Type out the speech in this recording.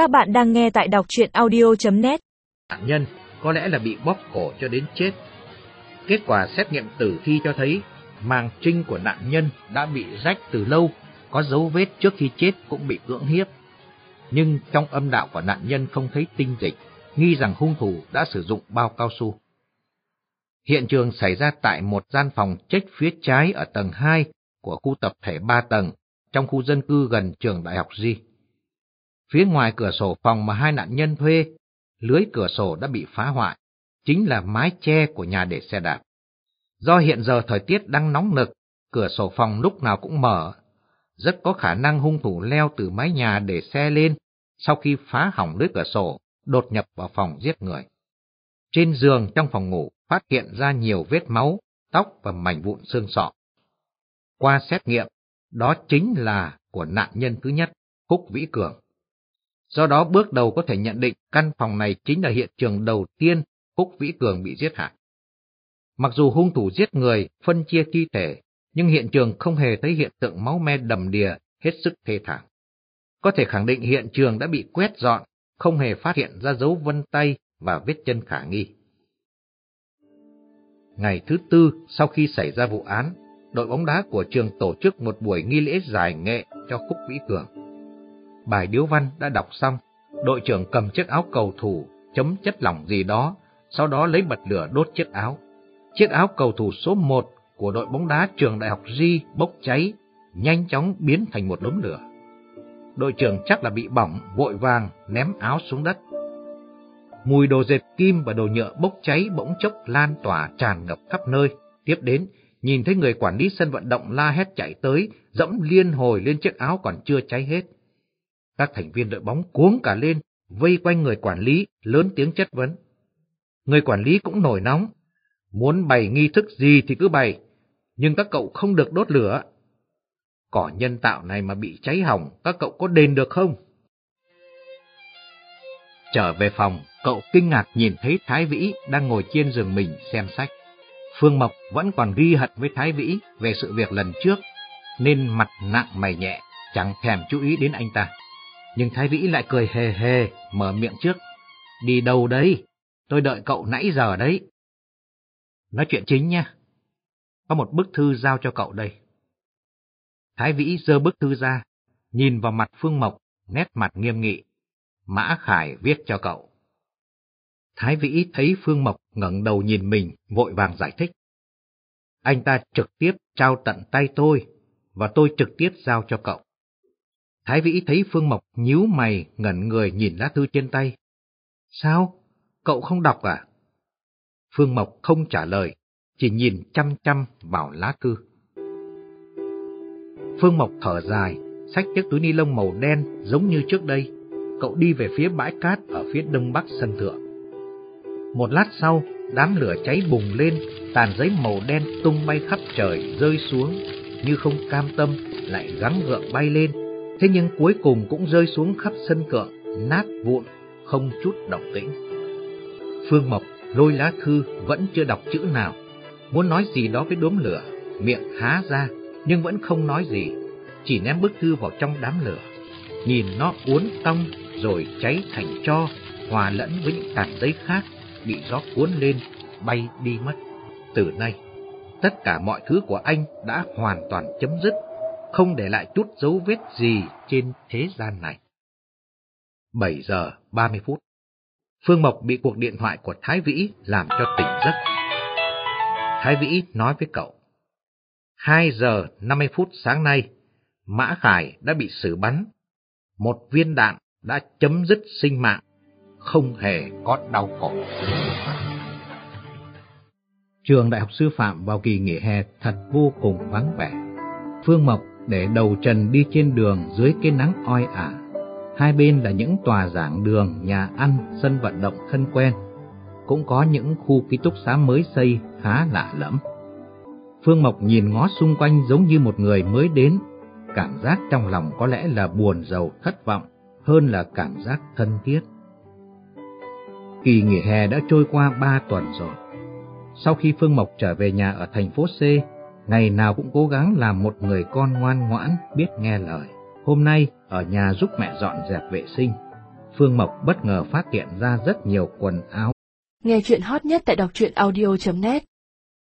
Các bạn đang nghe tại đọc chuyện audio.net Nạn nhân có lẽ là bị bóp cổ cho đến chết. Kết quả xét nghiệm tử thi cho thấy màng trinh của nạn nhân đã bị rách từ lâu, có dấu vết trước khi chết cũng bị cưỡng hiếp. Nhưng trong âm đạo của nạn nhân không thấy tinh dịch, nghi rằng hung thủ đã sử dụng bao cao su. Hiện trường xảy ra tại một gian phòng trách phía trái ở tầng 2 của khu tập thể 3 tầng trong khu dân cư gần trường đại học Di. Phía ngoài cửa sổ phòng mà hai nạn nhân thuê, lưới cửa sổ đã bị phá hoại, chính là mái che của nhà để xe đạp. Do hiện giờ thời tiết đang nóng nực, cửa sổ phòng lúc nào cũng mở, rất có khả năng hung thủ leo từ mái nhà để xe lên, sau khi phá hỏng lưới cửa sổ, đột nhập vào phòng giết người. Trên giường trong phòng ngủ phát hiện ra nhiều vết máu, tóc và mảnh vụn xương sọ. Qua xét nghiệm, đó chính là của nạn nhân thứ nhất, khúc Vĩ Cường. Do đó bước đầu có thể nhận định căn phòng này chính là hiện trường đầu tiên Phúc Vĩ Cường bị giết hại. Mặc dù hung thủ giết người, phân chia thi thể, nhưng hiện trường không hề thấy hiện tượng máu me đầm đìa, hết sức thê thảm. Có thể khẳng định hiện trường đã bị quét dọn, không hề phát hiện ra dấu vân tay và vết chân khả nghi. Ngày thứ tư sau khi xảy ra vụ án, đội bóng đá của trường tổ chức một buổi nghi lễ giải nghệ cho Khúc Vĩ Cường. Bài điếu văn đã đọc xong, đội trưởng cầm chiếc áo cầu thủ, chấm chất lỏng gì đó, sau đó lấy bật lửa đốt chiếc áo. Chiếc áo cầu thủ số 1 của đội bóng đá trường đại học Di bốc cháy, nhanh chóng biến thành một đống lửa. Đội trưởng chắc là bị bỏng, vội vàng ném áo xuống đất. Mùi đồ dệt kim và đồ nhựa bốc cháy bỗng chốc lan tỏa tràn ngập khắp nơi. Tiếp đến, nhìn thấy người quản lý sân vận động la hét chạy tới, dẫm liên hồi lên chiếc áo còn chưa cháy hết. Các thành viên đội bóng cuống cả lên, vây quanh người quản lý, lớn tiếng chất vấn. Người quản lý cũng nổi nóng. Muốn bày nghi thức gì thì cứ bày, nhưng các cậu không được đốt lửa. Cỏ nhân tạo này mà bị cháy hỏng, các cậu có đền được không? Trở về phòng, cậu kinh ngạc nhìn thấy Thái Vĩ đang ngồi trên giường mình xem sách. Phương Mộc vẫn còn ghi hận với Thái Vĩ về sự việc lần trước, nên mặt nặng mày nhẹ, chẳng thèm chú ý đến anh ta. Nhưng Thái Vĩ lại cười hề hề, mở miệng trước. Đi đâu đấy? Tôi đợi cậu nãy giờ đấy. Nói chuyện chính nha. Có một bức thư giao cho cậu đây. Thái Vĩ dơ bức thư ra, nhìn vào mặt Phương Mộc, nét mặt nghiêm nghị. Mã Khải viết cho cậu. Thái Vĩ thấy Phương Mộc ngẩng đầu nhìn mình, vội vàng giải thích. Anh ta trực tiếp trao tận tay tôi, và tôi trực tiếp giao cho cậu. Thái Vĩ thấy Phương Mộc nhíu mày ngẩn người nhìn lá thư trên tay. Sao? Cậu không đọc à? Phương Mộc không trả lời, chỉ nhìn chăm chăm vào lá thư. Phương Mộc thở dài, xách chiếc túi ni lông màu đen giống như trước đây. Cậu đi về phía bãi cát ở phía đông bắc sân thượng. Một lát sau, đám lửa cháy bùng lên, tàn giấy màu đen tung bay khắp trời rơi xuống, như không cam tâm, lại gắng gượng bay lên. Thế nhưng cuối cùng cũng rơi xuống khắp sân thượng, nát vụn, không chút động tĩnh. Phương Mộc lôi lá thư vẫn chưa đọc chữ nào, muốn nói gì đó với đốm lửa, miệng há ra, nhưng vẫn không nói gì, chỉ ném bức thư vào trong đám lửa. Nhìn nó uốn cong rồi cháy thành cho, hòa lẫn với những tàn giấy khác bị gió cuốn lên, bay đi mất. Từ nay, tất cả mọi thứ của anh đã hoàn toàn chấm dứt, không để lại chút dấu vết gì trên thế gian này. 7 giờ 30 phút Phương Mộc bị cuộc điện thoại của Thái Vĩ làm cho tỉnh giấc. Thái Vĩ nói với cậu. 2 giờ 50 phút sáng nay, Mã Khải đã bị xử bắn. Một viên đạn đã chấm dứt sinh mạng, không hề có đau khổ. Trường Đại học Sư phạm vào kỳ nghỉ hè thật vô cùng vắng vẻ. Phương Mộc để đầu trần đi trên đường dưới cái nắng oi ả. Hai bên là những tòa giảng đường, nhà ăn, sân vận động thân quen. Cũng có những khu ký túc xá mới xây khá lạ lẫm. Phương Mộc nhìn ngó xung quanh giống như một người mới đến, cảm giác trong lòng có lẽ là buồn rầu thất vọng hơn là cảm giác thân thiết. Kỳ nghỉ hè đã trôi qua ba tuần rồi. Sau khi Phương Mộc trở về nhà ở thành phố C, ngày nào cũng cố gắng làm một người con ngoan ngoãn, biết nghe lời. Hôm nay ở nhà giúp mẹ dọn dẹp vệ sinh. Phương Mộc bất ngờ phát hiện ra rất nhiều quần áo. Nghe chuyện hot nhất tại đọc truyện audio.net